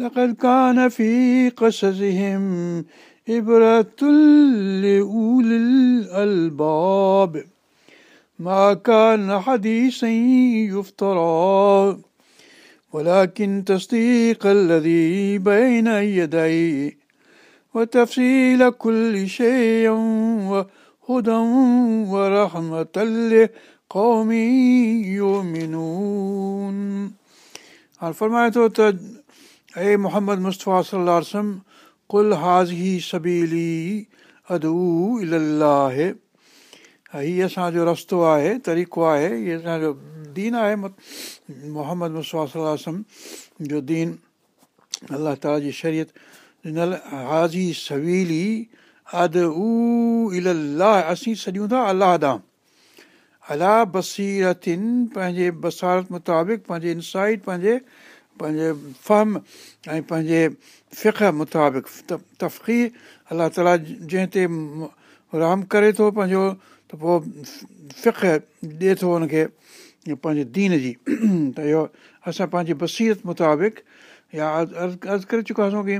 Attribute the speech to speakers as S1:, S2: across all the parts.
S1: لقد كان في قصصهم إبرة لأولي الألباب. ما كان حديثا يفترى ولكن تصديق الذي بين يديه وتفصيل كل شيء وهدى ورحمة لقوم يؤمنون. فرمایا اي محمد مصطفيٰ صلاح وسم ڪل هازي سبيلي هيءَ اسان جو رستو آهي طريقو آهي هيءَ اسان جو دين آهي محمد مصطفيٰ صلاح جو دين الله تالا جي شرييت هازي او الاهه اسين سڄون ٿا الله ڏانهن الا بسيرتن پنهنجي بصارت مطابق پنهنجي انسائٽ پنهنجي پنهنجي فهم ۽ پنهنجي فق مطابق تفقي الله تالا جنهن تي رام ڪري ٿو پنهنجو ته پوءِ فق ڏئي ٿو هن کي پنهنجي دين جي ته اهو اسان پنهنجي بسيرت مطابق يا عرض ڪري چڪاسين ڪه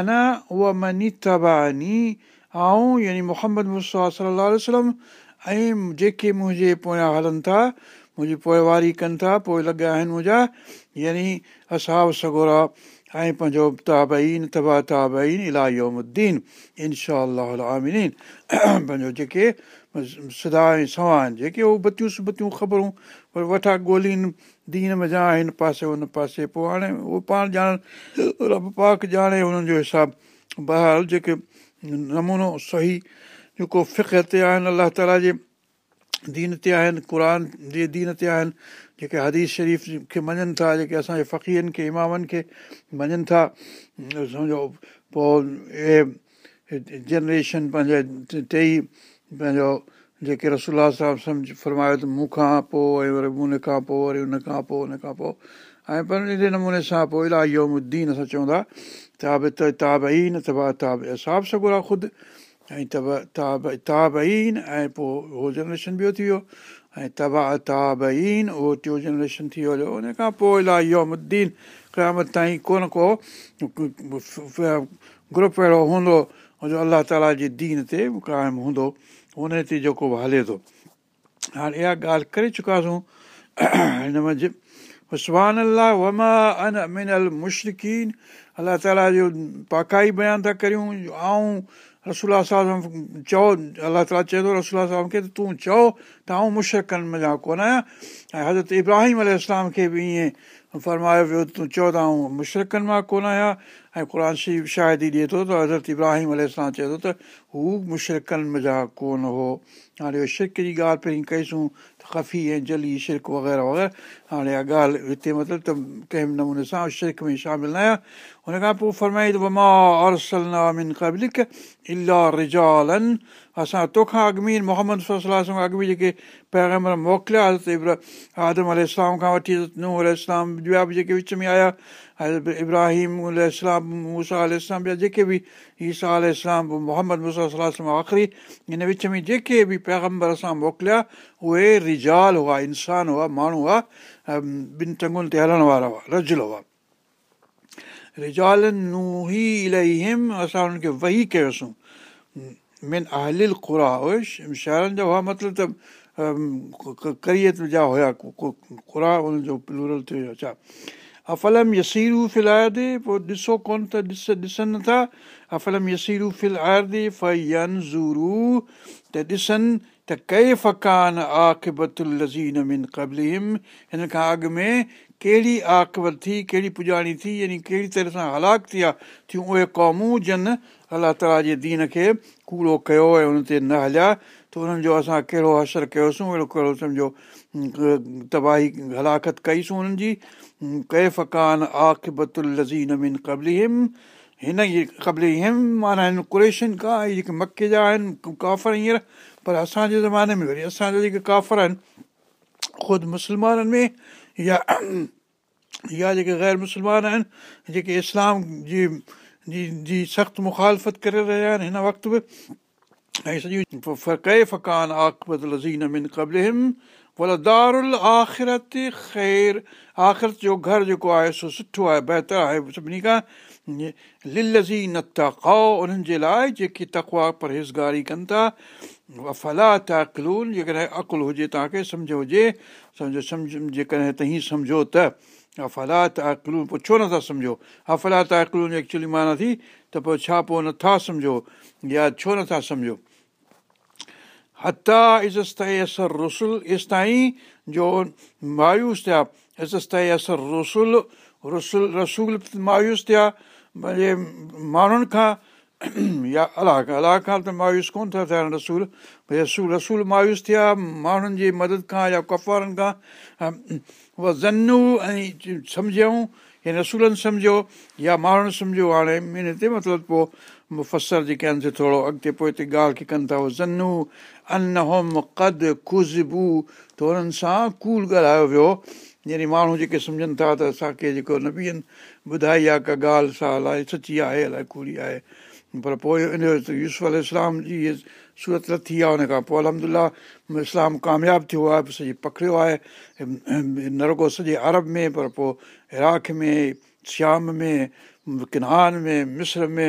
S1: انا اها مني تباني ۽ يعني محمد مسا صلاح وسلم ۽ جيڪي منهنجي پويان هلن ٿا منهنجي پوئواري ڪن ٿا پوءِ لڳيا آهن منهنجا. يعني اساب سگورا ۽ پنهنجو تابئين تبا تابئين الاهيئدين انشا آمين پنهنجو جيڪي سڌا ۽ سوا آهن جيڪي اهي بتيون سبتيون خبرون وري وٺان ڳولهين دين ۾ جا هن پاسي هن پاسي پوءِ هاڻي اهو پاڻ ڄاڻ رب پاڪ ڄاڻي هنن جو حساب. بحال جيڪي نمونو صحيح جيڪو فڪر تي آهن الله تالا جي دين تي آهن قر جي دين تي آهن جيڪي حديث شريف کي مڃن ٿا جيڪي اسان جي فقيرن کي امامن کي مڃن ٿا. سمجهو پوءِ اهي جنريشن پنهنجي ٽئي پنهنجو جيڪي رسولا صاحب سمجهه فرمايو ته مون کان پوءِ وري ان کان پوءِ وري ان کان پوءِ ان کان پوءِ. ۽ پر ان نموني سان پوءِ الاهي يومدين اسان چوندا تاب ته تابئين تبا تاب اساب سگر آهي خود ۽ تب تاب تابئين ۽ پوءِ اهو جنريشن ٻيو ٿي ويو ۽ تبا تابئين اهو ٽيون جنريشن ٿي ويو ان کان پوءِ الاهي يومدين قيامت تائين ڪو نه ڪو گروپ اهڙو هوندو جو الله تالا جي دين تي قائم هوندو هن تي جيڪو به هلي ٿو هاڻي اها ڳالهه ڪري چڪاسين هن منجهه سڀان الله وما ان منل مشرقين الله تالا جو پاڪائي بيان ٿا ڪريون رسولا صاحب چئو الله تالا چئي ٿو رسولا صاحب کي ته تون چئو ته آئون مشرقن ۾ جا ڪونه آهيان ۽ حضرت ابراهيم ال کي به ائين فرمايو ويو تون چئو ته آئون مشرقن مان ڪونه آهيان ۽ قر شريف شايد ئي ڏئي ٿو ته حضرت ابراهيم ال چئي ٿو ته هو مشرقن ۾ جا ڪونه هو. هاڻي اهو شرڪ جي ڳالهه پهرين ڪئيسون ته خفي ۽ جلي شرڪ وغيره وغيره. هاڻي اها ڳالهه هتي مطلب ته ڪنهن نموني سان شرڪ ۾ شامل نه آهيان. هن کان پوءِ فرمائي ته مان ارسلنامن قبلڪ الاهه رجالن. اسان توکان اڳمي محمد اڳ جيڪي پيگام موڪليا حضرت آدم ال کان وٺي ننهن ال ٻيا به جيڪي وچ ۾ آيا ابراهيم موسيٰ اسلام جيڪي به ايسا اسلام محمد مسا آخري هن وچ ۾ جيڪي به پيگمبر اسان موڪليا اهي رجال هئا انسان هئا ماڻهو هئا ٻن ٽنگن تي هلڻ وارا هئا رجل هئا. رجالن ئي الاهي اسان هنن کي وهي ڪيوسين. مين اهلل کرا هئي شهرن جا هئا مطلب ته ڪريت جا هئا کرا هن جو پلورل ٿيو ڇا افلم يسيرو فل آيدي پوءِ ڏسو ڪونه ته ڏس ڏسن نٿا افلم يسيرو فل آيدي فين زورو ته ڏسن ته ڪئي فڪان آخبتل لزين من قبلم هن کان اڳ ۾ ڪهڙي آڪبت ٿي ڪهڙي پڄاڻي ٿي يعني ڪهڙي طرح سان هلاڪ ٿي آهي ٿيون اهي قومون جن الله تالا جي دين کي ڪوڙو ڪيو ۽ هن تي نه هليا ته انهن جو اسان ڪهڙو اثر ڪيوسين اهڙو ڪهڙو سمجهو تباهي هلاڪت ڪئيسين انهن جي. ڪي فڪان من قبلي هن قبلي هم معنيٰ ڪريشن کان اهي جيڪي مڪي جا آهن ڪافر هينئر. پر اسان جي زماني ۾ وري اسان جا جيڪي ڪافر آهن خود مسلمانن ۾ يا جيڪي غير مسلمان آهن جيڪي اسلام جي جي سخت مکالفت ڪري رهيا آهن هن وقت به. ۽ سڄي ڪي فڪان آخبت لزين من قبل هم دارل آخرت خير. آخرت جو گهر جيڪو آهي سو سٺو آهي بهتر آهي سڀني کان. للزي نه تو انهن جي لاءِ جيڪي تڪوا پرهيزگاري ڪن ٿا. ڦلا تاڪلون جيڪڏهن عقل هجي توهان کي سمجهه هجي. سمجهو سمجهه جيڪڏهن ته هيئن سمجهو ته افلا تاڪلون پوءِ ڇو نٿا سمجهو؟ افلا تاڪلون ايڪچوئلي معنيٰ ٿي ته پوءِ ڇا پوءِ نٿا سمجهو؟ يا ڇو نٿا سمجهو هتا اثر رسل ايس تائين جو مايوس ٿيا عزت اثر رسل رسل رسول مايوس ٿيا ڀلي ماڻهن کان يا الله کان الله کان ته مايوس ڪونه ٿا ٿين رسول ڀئي رسول رسول مايوس ٿيا ماڻهن جي مدد کان يا ڪفارن کان اها زنو ۽ سمجهون يا رسولن سمجهو يا ماڻهن سمجهو هاڻي هن تي مطلب پوءِ مفسر جيڪي آهن ٿورو اڳتي پوءِ هتي ڳالهه کي ڪن ٿا اهو زنو ان هوم ڪد خوشبو هنن سان ڪول ڳالهايو ويو. يعني ماڻهو جيڪي سمجهن ٿا ته اسان کي جيڪو نه ٻڌائي آهي ڪا ڳالهه سا الائي سچي آهي الائي ڪوڙي آهي پر پوءِ ان جو يوز اسلام جي اها سورت ٿي آهي هن کان پوءِ الهمدلا اسلام ڪامياب ٿيو آهي سڄي پڪڙيو آهي نه رڳو سڄي ارب ۾ پر پوءِ عراق ۾ شيام ۾ ڪنان ۾ مسر ۾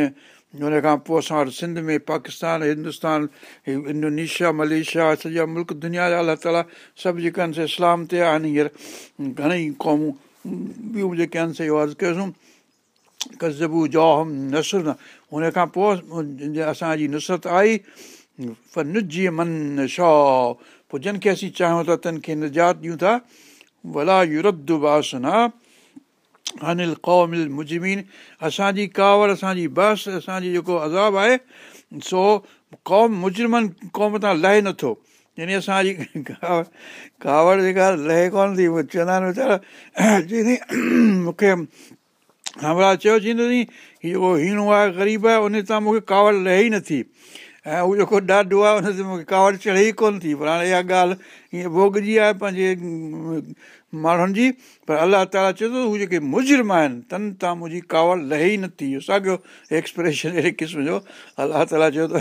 S1: هن کان پوءِ اسان وٽ سنڌ ۾ پاڪستان هندستان انڊونيشيا ملائيشيا سڄا ملڪ دنيا جا الله تالا سڀ جيڪي آهن سي اسلام تي آهن هينئر گهڻيئي قومون ٻيون جيڪي آهن سي اهو عرض ڪيوسين ڪزبو جوهم نسر هن کان پوءِ اسان جي نصرت آئي من شو پوءِ جن کي اسين چاهيون ٿا تن کي نجات ڏيون ٿا ڀلا باسنا انيل قومل مجمين اسان جي ڪاوڙ اسان جي بس اسان جي جيڪو عذاب آهي سو قوم مجرمن قوم تان لهي نٿو يعني اسان جي ڪاوڙ جيڪا لهي ڪونه ٿي چوندا آهن ويچارا مون کي همرا چيو چئيندو ني جيڪو هيڻو آهي غريب آهي ان تان مون کي ڪاوڙ لهي ئي نٿي. ۽ اهو جيڪو ڏاڍو آهي هن تي مون کي ڪاوڙ چڙهي ئي ڪونه ٿي. پر هاڻي اها ڳالهه هيئن ڀوگجي آهي پنهنجي ماڻهن جي پر الله تالا چئي ٿو هو جيڪي مجرم آهن تن تان منهنجي ڪاوڙ لهي ئي نٿي. اهو ساڳيو ايڪسپريشن اهڙي قسم جو. الله تالا چيو ته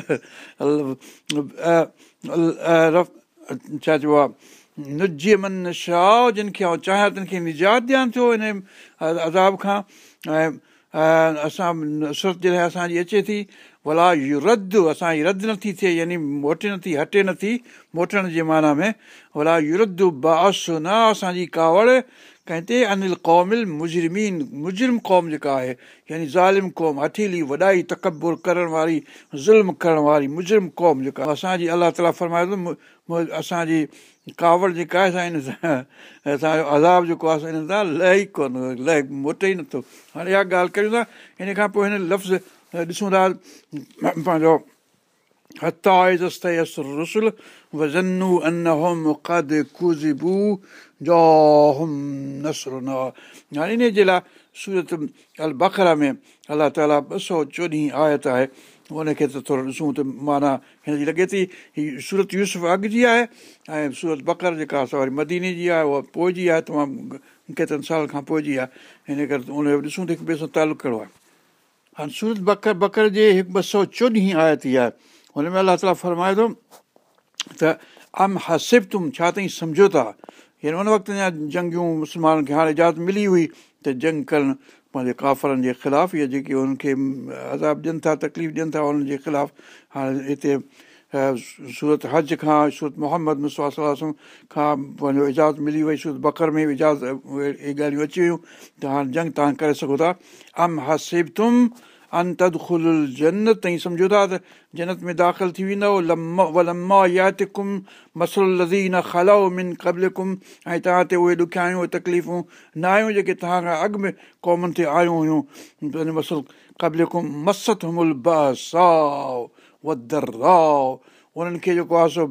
S1: ڇا چئبو آهي نجيءَ من شاهه جن کي آئون چاهيان تن کي نجات ڏيان ٿو هن عذاب کان ۽ اسان نصرت جڏهن اسان جي اچي ٿي ڀلا رد اسان جي رد نٿي ٿئي يعني موٽي نٿي هٽي نٿي موٽڻ جي معنيٰ ۾ ڀلا رد باس نه اسان جي ڪاوڙ ڪنهن تي انيل قومل مجرمين مجرم قوم جيڪا آهي يعني ظالم قوم هٿيلي وڏائي تڪبر ڪرڻ واري ظلم ڪرڻ واري مجرم قوم جيڪا اسان جي الله تالا فرمائي ٿو اسان جي ڪاوڙ جيڪا آهي سائين اسان جو عذاب جيڪو آهي هن سان لهي ئي ڪونه لهي موٽي ئي نٿو هاڻي اها ڳالهه ڪيون ٿا هن کان پوءِ هن لفظ ڏسون ٿا پنهنجو هاڻي ان جي لاءِ سورت ال بڪرا ۾ الله تالا ٻه سؤ چوڏهين آيت آهي ان کي ته ٿورو ڏسون ته معنيٰ هن جي لڳي ٿي هيءَ سورت يوز اڳ جي آهي ۽ سورت بڪر جيڪا وري مديني جي آهي اها پوءِ جي آهي تمام ڪيترن سال کان پوءِ جي آهي هن ڪري ان جو ڏسون ته هڪ ٻئي سان تالق ڪهڙو آهي هاڻي سورت بڪر بڪر جي هڪ ٻه سؤ چوڏهين آيت ئي آهي هن ۾ الله تالا فرمائي ٿو ته ام هسب تم ڇا تائين سمجهو ٿا هينئر ان وقت جنگيون مسلمانن کي هاڻي اجازت ملي هئي ته جنگ ڪن پنهنجي ڪافرن جي خلاف يا جيڪي هنن کي عذاب ڏين ٿا تڪليف ڏين ٿا انهن جي خلاف هاڻي هتي سورت هج کان سورت محمد مسوا کان پنهنجو اجازت ملي وئي سورت بڪر ۾ به اجازت اهي ڳالهيون اچي ويون ته هاڻي جنگ توهان ڪري سگهو ٿا ام هسب تم جنت تائين سمجهو ٿا ته جنت ۾ داخل ٿي ويندو لما ياتڪم مسل لزين کلائو من قبل ڪم ۽ توهان تي اهي ڏکيايون تڪليفون نه آيون جيڪي توهان کان اڳ ۾ قومن تي آيون هيون مسل قبل ڪم مست همل بسائو ودر رائو انهن کي جيڪو آهي سو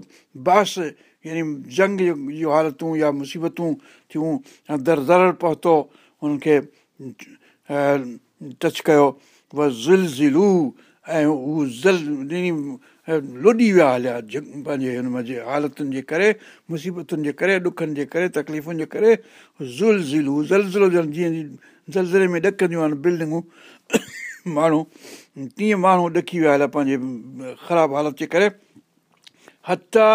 S1: بس يعني جنگ جون حالتون يا مصيبتون ٿيون در در پهتو هنن کي ٽچ ڪيو زل ضلعو ۽ هو لوڏي ويا هليا پنهنجي هن جي حالتن جي ڪري مصيبتن جي ڪري ڏکن جي ڪري تڪليفن جي ڪري زل ضلعو زلزلو جيئن زلزلي ۾ ڏڪنديون آهن بلڊنگون ماڻهو تيئن ماڻهو ڏڪي ويا هليا پنهنجي خراب حالت جي ڪري هتا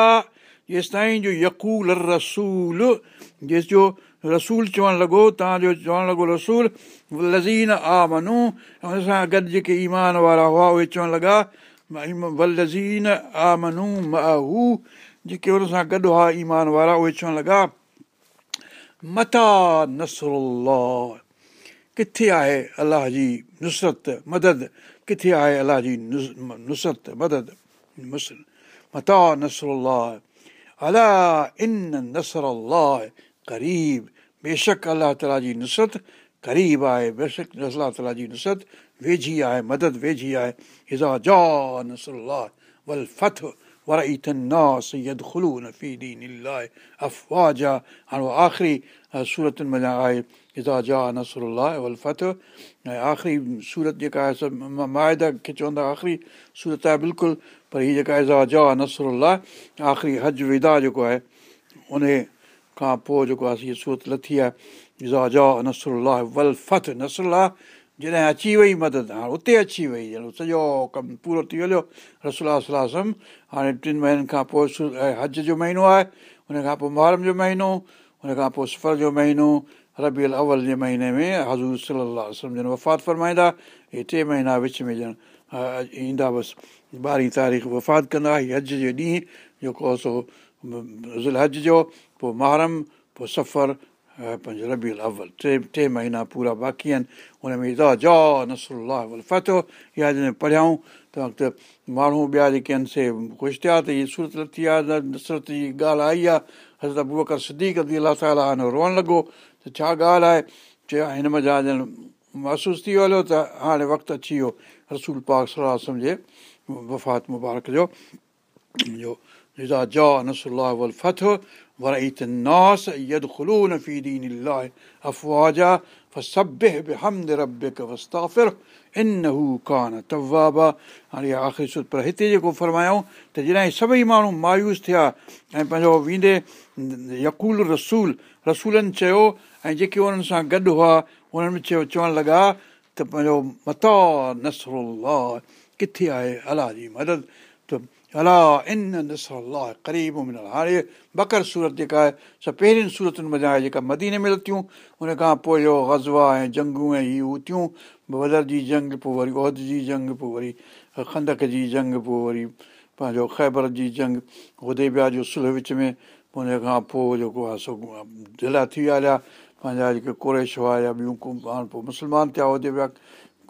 S1: جيس تائين جو يڪول رسول جيس جو رسول چوڻ لڳو توهان جو چوڻ لڳو رسول ڪٿي آهي الله جي نصرت مدد ڪٿي آهي الله جي قريب بيشڪ الله تالا جي نصرت قريب آهي بيشڪ الله تالا جي نصرت ويجهي آهي مدد ويجهي آهي هزا جا هاڻي آخري صورتن ۾ آهي هزا جا نسر ول فٿ ۽ آخري سورت جيڪا آهي مائد کي چوندا آخري سورت آهي بلڪل. پر هيءَ جيڪا هزا جا نسر آخري هج ودا جيڪو آهي ان کان پوءِ جيڪو آهي هيءَ سورت لٿي آهي نسر ول فت نسر جڏهن اچي وئي مدد هاڻي اتي اچي وئي ڄڻ سڄو ڪم پورو ٿي ويو رسولا صلاح هاڻي ٽن مهينن کان پوءِ هج جو مهينو آهي هن کان پوءِ محرم جو مهينو هن کان پوءِ سفر جو مهينو ربي اول جي مهيني ۾ حضور صلاح ڄڻ وفات فرمائيندا اهي ٽي مهينا وچ ۾ ڄڻ ايندا بس ٻارهين تاريخ وفات ڪندا هيءَ هج جي ڏينهن جيڪو سو هج جو پوءِ محرم پوءِ سفر پنهنجو ربي اول ٽي ٽي مهينا پورا باقي آهن هن ۾ جا نسر فتو اها جڏهن پڙهيائون ته وقت ماڻهو ٻيا جيڪي آهن سي خوش ٿيا ته هيءَ سورت لٿي آهي نصرت جي ڳالهه آئي آهي حضرت ابو بڪر سديڪ الله تالا روئڻ لڳو ته ڇا ڳالهه آهي چيو هن مزا ڄڻ محسوس ٿي ويو هليو ته هاڻي وقت اچي ويو رسول پاڪ صلاح سمجهي وفات مبارڪ جو جو جا نسر ول فٿ ورأيت الناس يدخلون في دين الله أفواجا فسبح بحمد ربك واستغفره إنه كان توابا हाणे आख़िरी सुर पर हिते जेको फरमायूं त जॾहिं सभई माण्हू मायूस थिया ऐं पंहिंजो वेंदे यकूल रसूल रसूलनि चयो ऐं जेके उन्हनि सां गॾु हुआ उन्हनि में चयो चवणु लॻा त पंहिंजो मता नसर किथे आहे अलाह जी मदद त الا ان هاڻي بڪر سورت جيڪا آهي سڀ پهرين صورتن مزا آهي جيڪا مديني ۾ لٿيون هن کان پوءِ اهو غزوا ۽ جنگون ۽ هيءَ هو ٿيون بدر جي جنگ پوءِ وري اهد جي جنگ پوءِ وري کندڪ جي جنگ پوءِ وري پنهنجو خيبر جي جنگ عهدي ٻيا جو سله وچ ۾ هن کان پوءِ جيڪو آهي سو ڍلا ٿي ويا پنهنجا جيڪي ڪريش هئا يا ٻيون هاڻي پوءِ مسلمان ٿيا عهدي ٻيا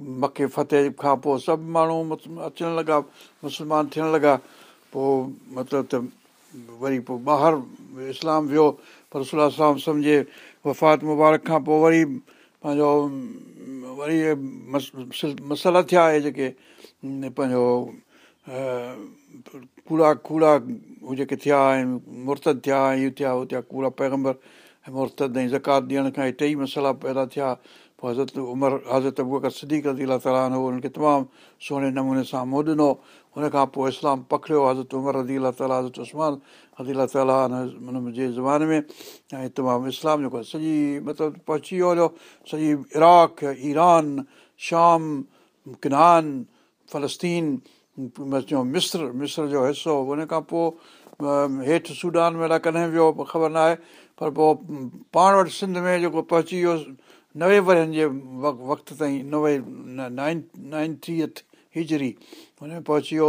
S1: مڪي فتح کان پوءِ سڀ ماڻهو اچڻ لڳا مسلمان ٿيڻ لڳا پوءِ مطلب ته وري پوءِ ٻاهر اسلام ويو پر صلاح سمجهي وفات مبارڪ کان پوءِ وري پنهنجو وري مصالحا ٿيا اهي جيڪي پنهنجو ڪوڙا ڪوڙا جيڪي ٿيا ۽ مرتد ٿيا اهي ٿيا اهو ٿيا ڪوڙا پيگمبر ۽ مرتد ۽ زڪات ڏيڻ کان ٽئي مصالحا پيدا ٿيا پوءِ حضرت عمر حضرت ابوڪر صديق رزي الا تالا هو هن کي تمام سهڻي نموني سان منهن ڏنو هن کان پوءِ اسلام پڪڙيو حضرت عمر رزي الا تالا حضرت اسمان تالا هن جي زماني ۾۽ تمام اسلام جيڪو آهي سڄي مطلب پهچي ويو هليو سڄي عراق ايران شام ڪنان فلسطين چئون مسر مسر جو حصو هن کان پوءِ هيٺ سوڊان ۾ الائي ڪڏهن ويو خبر نه آهي پر پوءِ پاڻ وٽ سنڌ ۾ جيڪو پهچي ويو نوي ورن جي وقت تائين نوي نائن نائنٽيٿ هجري هن ۾ پهچي ويو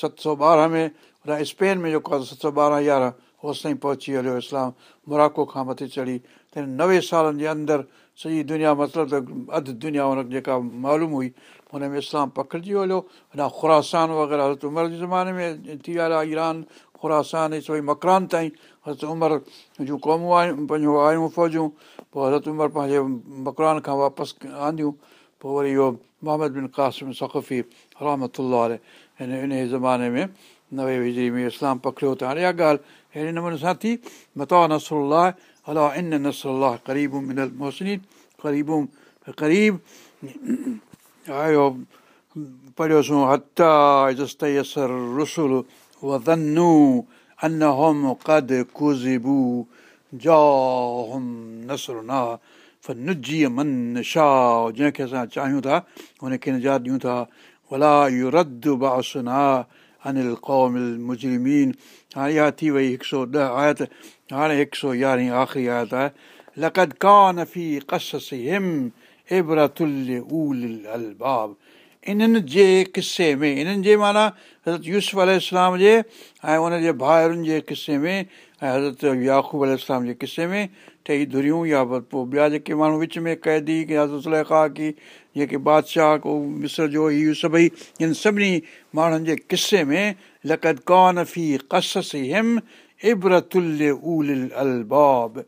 S1: ست سؤ ٻارهن ۾ اسپين ۾ جيڪو آهي ست سؤ ٻارهن يارهن هوس تائين پهچي هليو اسلام موراڪو کان مٿي چڙهي. ته نوي سالن جي اندر سڄي دنيا مطلب ته اڌ دنيا هن کي جيڪا معلوم هئي هن ۾ اسلام پکڙجي هليو هيڏا خراسان وغيره حضرت عمر جي زماني ۾ ٿي ويا ايران خراسان سڀئي مڪران تائين حضرت عمر جون قومون پنهنجو آيون فوجون پوءِ حضرت عمر پنهنجي مڪران کان واپس آنديون پوءِ وري اهو محمد بن قاسم سخفي رحمت هن ان زماني ۾ نوي وجري ۾ اسلام پکڙيو ته هاڻي اها ڳالهه اهڙي نموني سان ٿي متا نسر الا ان نسر قريب منل موهسني قريبون قريب آيو پڙهيوسين هتا ازتيسر رسل وزنو ان هوم قد ڪزبو جاهم نسرنا نجيءَ من شاهه جنهن کي اسان چاهيون ٿا هن کي نجات ڏيون ٿا ولا اهو رد باسنا انيل قومل مجرمين هاڻي اها ٿي وئي هڪ سؤ ڏهه آيت هاڻي هڪ سؤ يارهين آخري آيت آهي لقد ڪانه في ڪس هم ايبرتلي ال الباب انهن جي ڪسي ۾ انهن جي معنيٰ حضرت يوسف ال جي ۽ ان جي ڀائرن جي ڪسي ۾۽ حضرت ياقوب ال جي ڪسي ۾ ٽئي ڌريون يا پوءِ ٻيا جيڪي ماڻهو وچ ۾ قيدي ڪه هزرتلکا ڪه جيڪي بادشاهه ڪو مسر جو اهو سڀئي ان سڀني ماڻهن جي ڪسي ۾ لقد ڪانه في ڪس هم ابرتلي ال الباب.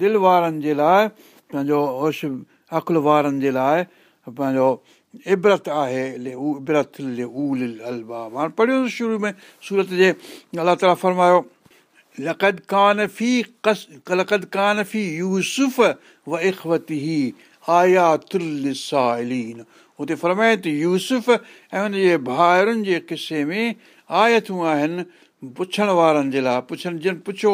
S1: دل وارن جي لاءِ پنهنجو هوش عقل وارن جي لاءِ پنهنجو ابرت آهي پڙهيو شروع ۾ سورت جي الله تالا فرمايو لقد ڪانه في ڪس لقد ڪانه في يوسف و اخوتي آيا تل سائلين هتي فرمائي ته يوسف ۽ هن جي ڀائرن جي ڪسي ۾ آيتون آهن پڇڻ وارن جي لاءِ پڇن جن پڇو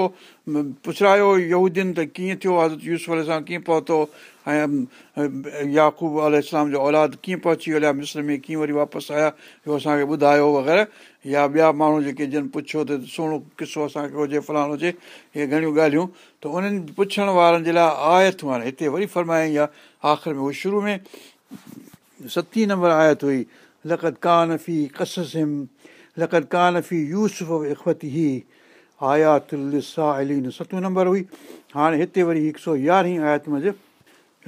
S1: پڇايو يهودين ته ڪيئن ٿيو حضرت يوز سان ڪيئن پهتو ۽ ياقوب ال جو اولاد ڪيئن پهچي ويو مسر ۾ ڪيئن وري واپس آيا اهو اسان کي ٻڌايو وغيره يا ٻيا ماڻهو جيڪي جن پڇيو ته سهڻو قصو اسان کي هجي فلاڻو هجي اهي گهڻيون ڳالهيون ته انهن پڇڻ وارن جي لاءِ آيتون آهن هتي وري فرمائين آهي آخر ۾ اهو شروع ۾ ستي نمبر آيت هئي لقت ڪانه في لقت ڪانه في يوسف اخوتي هي آياتل ستون نمبر هئي هاڻي هتي وري هڪ سؤ يارهين آيت منجهه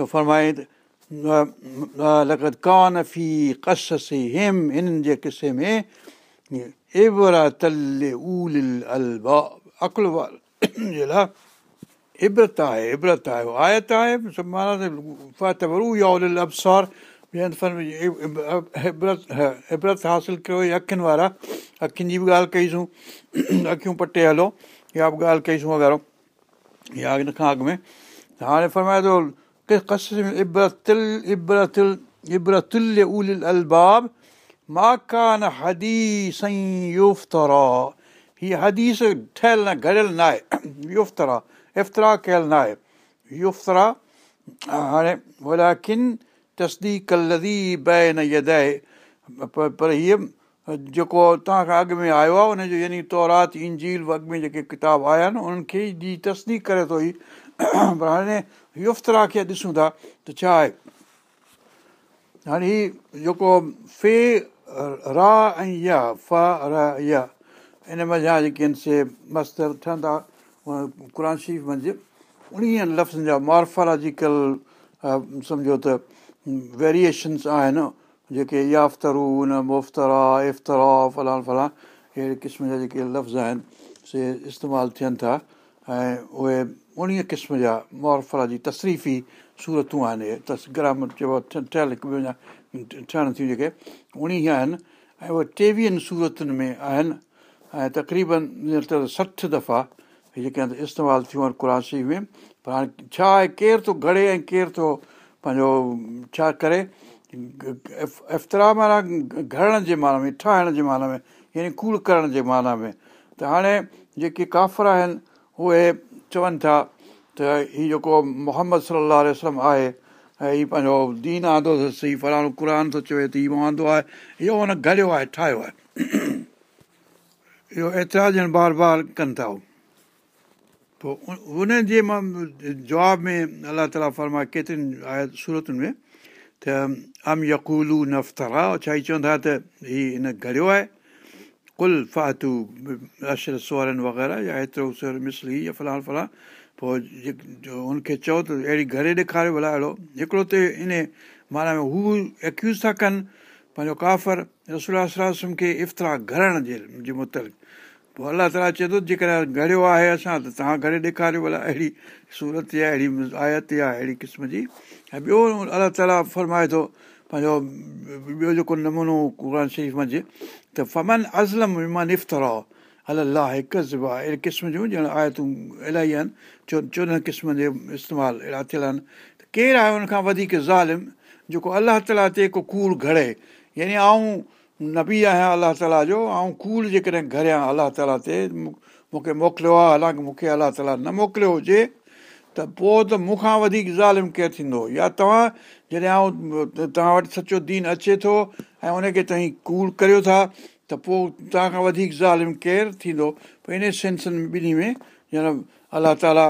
S1: فرمائي لقت ڪانه في ڪس هم هنن جي ڪسي ۾ ابرت ال البا عقل جي لاءِ ابرت آهي ابرت آهي آيت آهي معنيٰ ابسار ابرت حاصل ڪيو اکين وارا اکين جي به ڳالهه ڪئيسون اکيون پٽي هلو اها به ڳالهه ڪئيسون اگر يا هن کان اڳ ۾ هاڻي فرمائي ٿو ابرتل ابرتل ابرتلي ال الباب ماڪان حديث يفترا هيءَ حديث ٺهيل نه گهڙيل نه آهي يفترا افترا ڪيل نه آهي پر هيءَ جيڪو توهان کان اڳ ۾ آيو آهي يعني تورات انجيل اڳ ۾ جيڪي ڪتاب آيا انهن کي جي تصديق ڪري ٿو ئي پر هاڻي يفترا کي ڏسون ٿا ته ڇا آهي هاڻي هيءُ جيڪو في را ۽ يا ف ر يا ان مزا جيڪي آهن سي مستر ٺهندا قر شريف منجهه اڻويهه لفظن جا مارفولاجڪل سمجهو ته ويرئيشنس آهن جيڪي يافترون مفترا افترا فلاڻ فلاڻ اهڙي قسم جا جيڪي لفظ آهن سي استعمال ٿين ٿا ۽ اهي اڻويهه قسم جا مرفلاجي تسريفي صورتون آهن گرامر چئبو ٺهيل هڪ ٻيو ٺهن ٿيون جيڪي اڻويهه آهن ۽ اهي ٽيويهن صورتن ۾ آهن ۽ تقريبن سٺ دفعا جيڪي آهن استعمال ٿيون آهن قر شريف ۾ پر هاڻي ڇا آهي ڪير ٿو گهڙي ۽ ڪير ٿو پنهنجو ڇا ڪري افترا معنيٰ گهرڻ جي معنيٰ ۾ ٺاهڻ جي معنيٰ ۾ يعني ڪوڙ ڪرڻ جي معنيٰ ۾ ته هاڻي جيڪي ڪافر آهن اهي چون ٿا ته هيءُ جيڪو محمد صلاح آهي ۽ هيءُ پنهنجو دين آندو اٿس هيءُ فلاڻو قر ٿو چوي ته هيءُ آندو آهي اهو هن گهڙيو آهي ٺاهيو آهي اهو ايترا ڄڻ بار بار ڪن ٿا پوءِ ان جي مان جواب ۾ الله تالا فرمائي ڪيترن آهي صورتن ۾ ته ام يڪولو نفترا ڇا ئي چوندا ته هيءُ هن گهڙيو آهي ڪل فاتو اشر سورن وغيره يا ايترو سر مسلي يا فلاڻ فلاڻ پوءِ هن کي چئو ته اهڙي گهري ڏيکاريو ڀلا اهڙو هڪڙو ته ان معنيٰ ۾ هو ايڪيوز ٿا ڪن پنهنجو ڪافر رسول کي افترا گهرڻ جي متل پوءِ الله تالا چئي ٿو جيڪڏهن گهڙيو آهي اسان ته توهان گهري ڏيکاريو ڀلا اهڙي سورت يا اهڙي آيت يا اهڙي قسم جي ۽ ٻيو الله تالا فرمائي ٿو پنهنجو ٻيو جيڪو نمونو قر شريف منجهه ته فمن ازلم امان افترا الله هڪ زبا اهڙي قسم جون ڄڻ آيتون الاهي آهن چو چوڏهن قسم جي استعمال اهڙا ٿيل آهن ته ڪير آهي هن کان وڌيڪ ظالم جيڪو الله تالا تي ڪو ڪوڙ گهڙي يعني آئون نبي آهيان الله تالا جو ۽ ڪوڙ جيڪڏهن گهڙيان الله تالا تي مون کي موڪليو آهي حالانڪه مون کي الله تالا نه موڪليو هجي ته پوءِ ته مون کان وڌيڪ ظالم ڪير ٿيندو يا توهان جڏهن آئون توهان وٽ سچو دين اچي ٿو ۽ ان کي توهان ڪوڙ ڪريو ٿا ته پوءِ توهان کان وڌيڪ ظالم ڪير ٿيندو ان سينسن ٻنهي ۾ ڄڻ الله تالا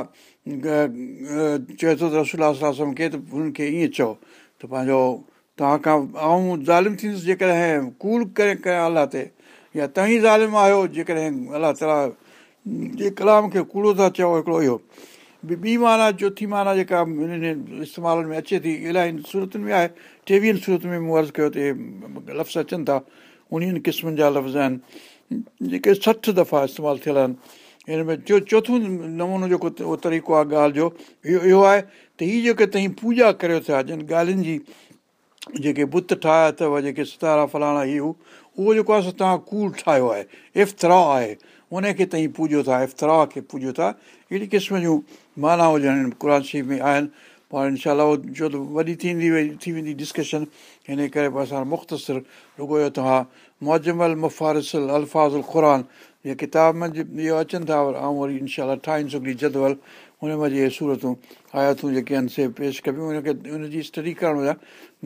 S1: چئي ٿو ته رسول کي ته هنن کي ائين چئو ته پنهنجو توهان کان آئون ظالم ٿيندس جيڪڏهن ڪوڙ ڪري ڪيان الله تي يا توهان ظالم آهيو جيڪڏهن الله تالا جي ڪلام کي ڪوڙو ٿا چئو هڪڙو اهو ٻي معنيٰ چوٿي معنيٰ جيڪا هن استعمال ۾ اچي ٿي الاهي صورتن ۾ آهي ٽيويهن صورتن ۾ مون عرض ڪيو ته اهي لفظ اچن ٿا. انهن قسمن جا لفظ آهن. جيڪي سٺ دفعا استعمال ٿيل آهن. هن ۾ چو چوٿون نمونو جيڪو اهو طريقو آهي ڳالهه جو اهو اهو آهي ته هيءَ جيڪي توهين پوڄا ڪريو ٿا جن ڳالهين جي جيڪي بت ٺاهيا اٿو جيڪي ستارا فلاڻا هيءَ هو اهو جيڪو آهي توهان ڪوڙ ٺاهيو آهي افترا آهي. ان کي توهين پوڄو ٿا افترا کي پوڄو ٿا. اهڙي قسم جون معنيٰ هجن قر شريف ۾ آهن. پوءِ انشا ڇو ته وڏي ٿيندي وئي ٿي ويندي ڊسڪشن هن ڪري پوءِ اسان مختصر رڳو اهو توهان موجمل مفارسل الفازل قر اهي اهو اچن ٿا ۽ وري انشا ٺاهين سگهي جدول هن ۾ اهي صورتون آياتون جيڪي آهن سي پيش ڪبيون. هن کي هن جي اسٽڊي ڪرڻ هجي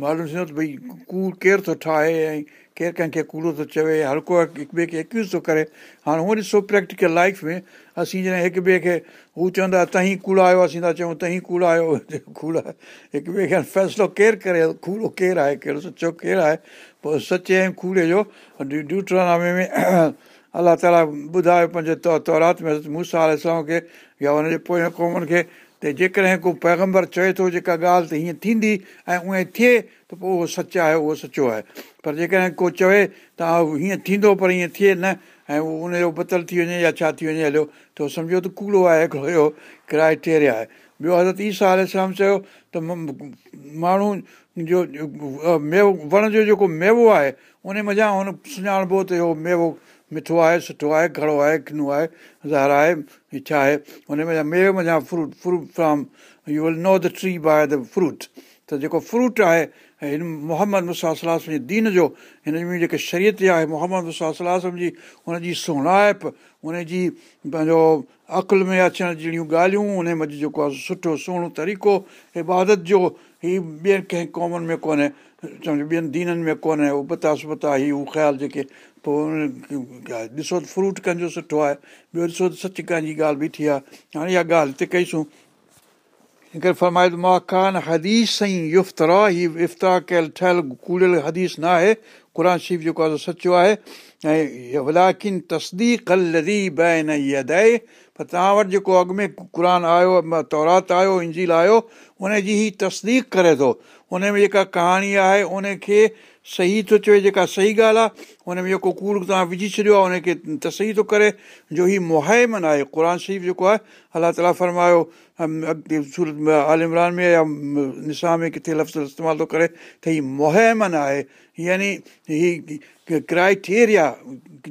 S1: معلوم ٿيندو ته ڀئي ڪوڙ ڪير ٿو ٺاهي ۽ ڪير ڪنهن کي ڪوڙو ٿو چوي هر ڪو هڪ ٻئي کي ايڪيوز ٿو ڪري. هاڻي هونئن ڏسو پريڪٽيڪل لائيف ۾ اسين جڏهن هڪ ٻئي کي هو چوندا توهين ڪوڙا آهيو اسين ٿا چئون توهين ڪوڙا آهيو ڪوڙا هڪ ٻئي کي فيصلو ڪير ڪري ڪوڙو ڪير آهي ڪهڙو سچو ڪير آهي پوءِ سچي ۽ ڪوڙي جو ڊيوٽرامي ۾ الله تالا ٻڌايو پنهنجي طور تورات ۾ موسيٰ کي يا هن جي پويان قومن کي ته جيڪڏهن ڪو پيگمبر چئي ٿو جيڪا ڳالهه ته هيئن ٿيندي ۽ اهي ٿئي ته پوءِ اهو سچ آهي اهو سچو آهي. پر جيڪڏهن ڪو چوي ته هيئن ٿيندو پر هيئن ٿئي نه ۽ اهو ان جو بتل ٿي وڃي يا ڇا ٿي وڃي هليو ته سمجهو ته ڪوڙو آهي هڪڙو اهو ڪرائٽيريا آهي. ٻيو حضرت ايسا آلام چيو ته ماڻهو جو ميوو وڻ جو جيڪو ميوو آهي ان مزا هن سڃاڻبو ته اهو ميوو مٺو آهي سٺو آهي گهڻو آهي ڪنو آهي ظاهر آهي ڇا آهي. هن ۾ ميو مڃان fruit fruit from you will know the tree by the fruit ته جيڪو فروٽ آهي هن محمد مساهه جي دين جو هن ۾ جيڪي شرييت آهي محمد مساهه جي هن جي سهڻائپ هن جي پنهنجو عقل ۾ اچڻ جهڙيون ڳالهيون ان ۾ جيڪو آهي سٺو سهڻو طريقو عبادت جو هيءُ ٻين ڪنهن قومن ۾ ڪونهي سمجهو ٻين دينن ۾ ڪونهي ابتا سبتا هيءُ هو خيال جيڪي پوءِ ڏسو ته فروٽ ڪنهن جو سٺو آهي ٻيو ڏسو ته سچ ڪنهن جي ڳالهه بيٺي آهي هاڻي اها ڳالهه هتي ڪئيسون. هن ڪري فرمائي مان ڪانه حديث سائين يفترا هيءُ افترا ڪيل ٺهيل ڪوڙيل حديث نه آهي قر شريف جيڪو آهي سچو آهي ۽ ولاڪن پر توهان وٽ جيڪو اڳ ۾ قر آيو تورات آيو انجيل آيو ان جي هي تصديق ڪري ٿو ان ۾ جيڪا ڪهاڻي آهي ان کي صحيح ٿو چئي جيڪا صحيح ڳالهه آهي هن ۾ جيڪو ڪوڙ توهان وجهي ڇڏيو آهي هن کي ته صحيح ٿو ڪري جو هيءُ مهمن آهي قر شريف جيڪو آهي الله تالا فرمايو آل عمران ۾ يا نسا ۾ ڪٿي لفظ استعمال ٿو ڪري ته هيءُ مهمن آهي يعني هيءُ ڪرائٽيريا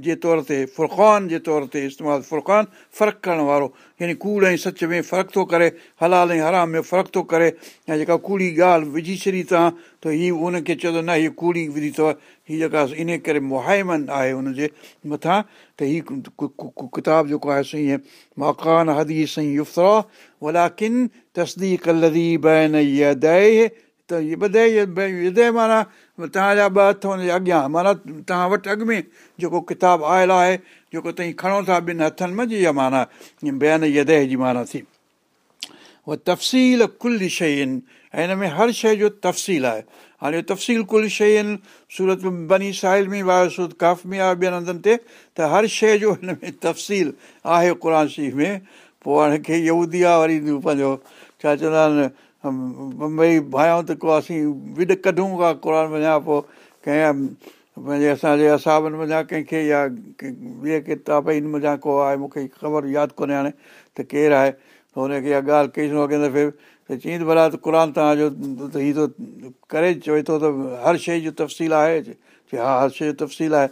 S1: جي طور تي فرقان جي طور تي استعمال فرقان فرق ڪرڻ وارو يعني ڪوڙ ۽ سچ ۾ فرق ٿو ڪري هلال ۽ حرام ۾ فرق ٿو ڪري ۽ جيڪا ڪوڙي ڳالهه وجهي ڇڏي توهان ته هيءَ ان کي چوندو نه هيءَ ڪوڙي وڌي اٿو هيءَ جيڪا ان ڪري مهائمن آهي هن جي مٿان ته هيءَ ڪتاب جيڪو آهي سائين مڪان هدي سائين ولا ڪن ٻڌي معنيٰ توهان جا ٻه هٿ هن جي اڳيان معنيٰ توهان وٽ اڳ ۾ جيڪو ڪتاب آيل آهي جيڪو توهين کڻو ٿا ٻن هٿن ۾ جي اها معنيٰ بيان يده جي معنيٰ ٿي. اها تفصيل ڪل شيءِ آهن ۽ هن ۾ هر شيءِ جو تفصيل آهي. هاڻي تفصيل ڪل شيءِ آهن سورت بني ساحل ۾ آهي سورت ڪاف ۾ آهي ٻين هنڌن تي ته هر شيءِ جو هن ۾ تفصيل آهي قر شريف ۾. پوءِ هاڻي يودي آهي وري پنهنجو ڇا چوندا آهن ڀئي ته ڪو اسين وڏ ڪڍون ڪا قر وڃان پوءِ ڪنهن پنهنجي اسان جي اسابن وڃان ڪنهن کي يا ٻئي ڪتاب وڃان ڪو آهي مون کي خبر ياد ڪونهي هاڻي ته ڪير آهي ته هن کي اها ڳالهه ڪئي ڪنهن دفعي ته چئي ته ڀلا ته قر توهان جو ته هيءَ ٿو ڪري چوي ٿو ته هر شيءِ جو تفصيل آهي چئي ها هر شيءِ جو تفصيل آهي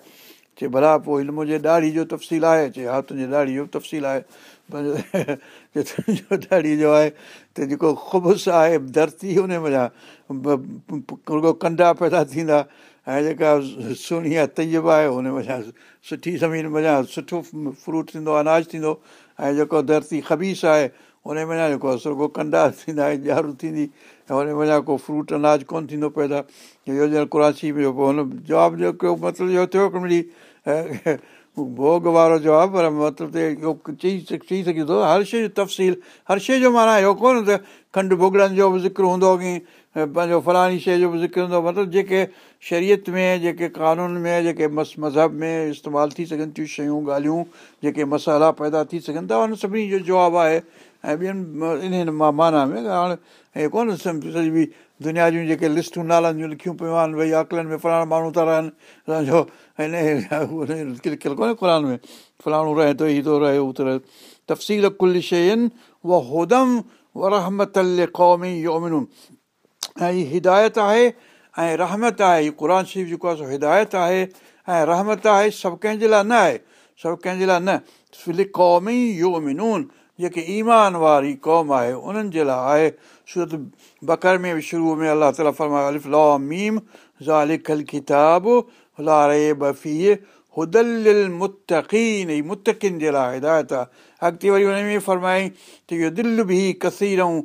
S1: چئي ڀلا پوءِ هن منهنجي ڏاڙهي جو تفصيل آهي چئي ها تنهنجي ڏاڙهي جو تفصيل آهي ڏاڙهي جو آهي ته جيڪو خبس آهي ڌرتي هن مزا رڳو ڪنڊا پيدا ٿيندا ۽ جيڪا سهڻي آهي تيب آهي هن مزا سٺي زمين مزا سٺو فروٽ ٿيندو اناج ٿيندو ۽ جيڪو ڌرتي خبيث آهي هن ۾ جيڪو آهي رڳو ڪنڊا ٿيندا ۽ ڄارو ٿيندي ۽ هن مزا ڪو فروٽ اناج ڪونه ٿيندو پيدا اهو ڄڻ ڪراچي ۾ پوءِ هن جواب جيڪو مطلب اهو ٿيو هڪڙي ڀوڳ وارو جواب پر مطلب ته اهو چئي چئي سگهي ٿو هر شيءِ جو تفصيل هر شيءِ جو معنيٰ اهو ڪونهي ته؟ کنڊ ڀڳڙن جو به ذڪر هوندو ڪه پنهنجو فلاڻي شيءِ جو به ذڪر هوندو مطلب جيڪي شرييت ۾ جيڪي قانون ۾ جيڪي مس مذهب ۾ استعمال ٿي سگهن ٿيون شيون ڳالهيون جيڪي مصالحا پيدا ٿي سگهن ٿا ان سڀني جو جواب آهي. ۽ ٻين ان مان معنيٰ ۾ هاڻي هي ڪونه سڄي دنيا جون جيڪي لسٽون نالن جون لکيون پيون آهن ڀئي آڪلن ۾ فلاڻا ماڻهو ٿا رهن. توهان جو هن لکيل ڪونهي قر ۾. فلاڻو رهي ٿو هيءَ ٿو رهي هو ٿو رهي. تفصيل ڪل شين اها هودم رحمت قومي يومن ۽ هيءَ هدايت آهي ۽ رحمت آهي. هيءَ قر شريف جيڪو آهي سو هدايت آهي ۽ رحمت آهي سڀ ڪنهن جي لاءِ نه آهي سڀ ڪنهن جي لاءِ نه. قومي يومنون جيڪي ايمان واري قوم آهي انهن جي لاءِ آهي. سورت بڪر ۾ به شروع ۾ الله تالا فرمايو ري متقين جي لاءِ هدايت آهي. اڳتي وري هن ۾ فرمائي ته اهو دل به ڪسيرئون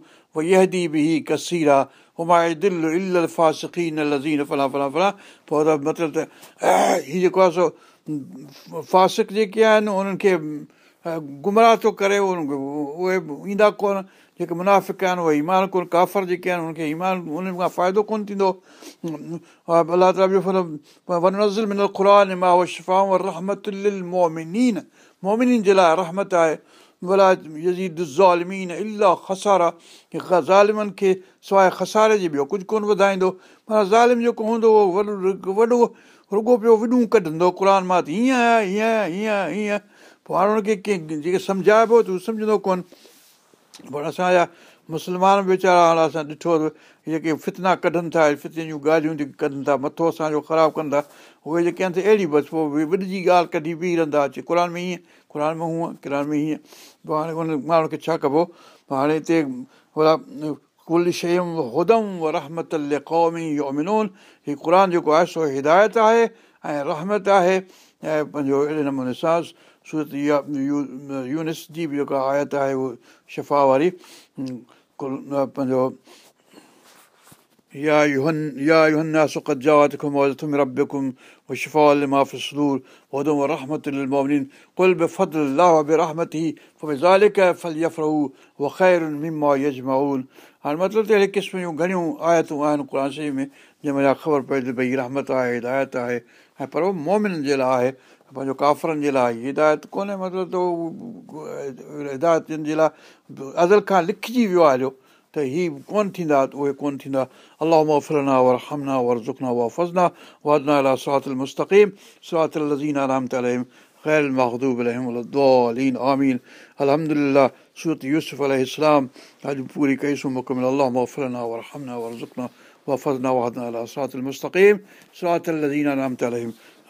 S1: يهدي به ڪسير آهي همائي دل ال فاسقين لزين. فلان فلان فلان. پوءِ ته مطلب ته هيءَ جيڪو آهي سو فاسڪ جيڪي آهن انهن کي گمراهه ٿو ڪري اهي ايندا ڪونه جيڪي منافڪ آهن اهي ايمان ڪونه ڪافر جيڪي آهن ان کي ايمان انهن کان فائدو ڪونه ٿيندو. الله تالا نزل منل قر مان شفا رحمت مومنين. جي لاءِ رحمت آهي. ڀلا يزيد زالمين الاهه کسارا. ظالمن کي سواءِ کساري جي ٻيو ڪجهه ڪونه وڌائيندو. معنيٰ ظالم جيڪو هوندو اهو وڏو رڳو پيو وڏون ڪڍندو قر مان ته هيئن آهي هيئن هيئن هيئن پوءِ هاڻي هن کي ڪنهن جيڪي سمجهائبو ته اهو سمجهندو ڪونه. پر اسان جا مسلمان ويچارا هاڻي اسان ڏٺو جيڪي فتنا ڪڍن ٿا فتني جون ڳالهيون جيڪي ڪڍن ٿا مٿو اسان جو خراب ڪن ٿا اهي جيڪي آهن اهڙي بس پوءِ وڏي ڳالهه ڪڍي بيهه رهندا اچي قر ۾ هيئن قر ۾ هونئن قر ۾ هيئن. پوءِ هاڻي هن ماڻهو کي ڇا ڪبو؟ هاڻي هتي ڀلا ڪل شيون هدم رحمت قومي يومنون هيءُ قر جيڪو آهي سو هدايت آهي ۽ رحمت آهي ۽ پنهنجو اهڙي نموني سان سورت يونس جي به جيڪا آيت آهي اها شفا واري پنهنجو يا يا يهنا سقت جاوتڪم وزتم ربڪم وشفا لمافسور ودم رحمت للممنين ڪل بفضل برهمتي فبزالڪ فليفرهو وخير مما يجمائن هاڻي مطلب ته اهڙي قسم جون گهڻيون آيتون آهن قر ۾ جنهن مهل خبر پئي ته ڀئي رحمت آهي هدايت آهي ۽ پر اهو مومنن جي لاءِ آهي पंहिंजो काफ़रनि जे लाइ हिदायत कोन्हे मतिलबु त हिदायतुनि जे लाइ अदल खां लिखिजी वियो आहे जो त ही कोन थींदा उहे कोन थींदा अलाह मफ़रना वर हमना वर ज़ुखना व फज़ना वादना अला सरात المستقيم صراط الذين أنعمت عليهم غير المغضوب عليهم ولا الضالين آمين الحمد لله सूरत यूसुफ अलाम अॼु पूरी कईसूं मुकमिल अलाह मफ़रना वरहमना वरज़ुकना وفضنا وهدنا على صراط المستقيم صراط الذين أنعمت عليهم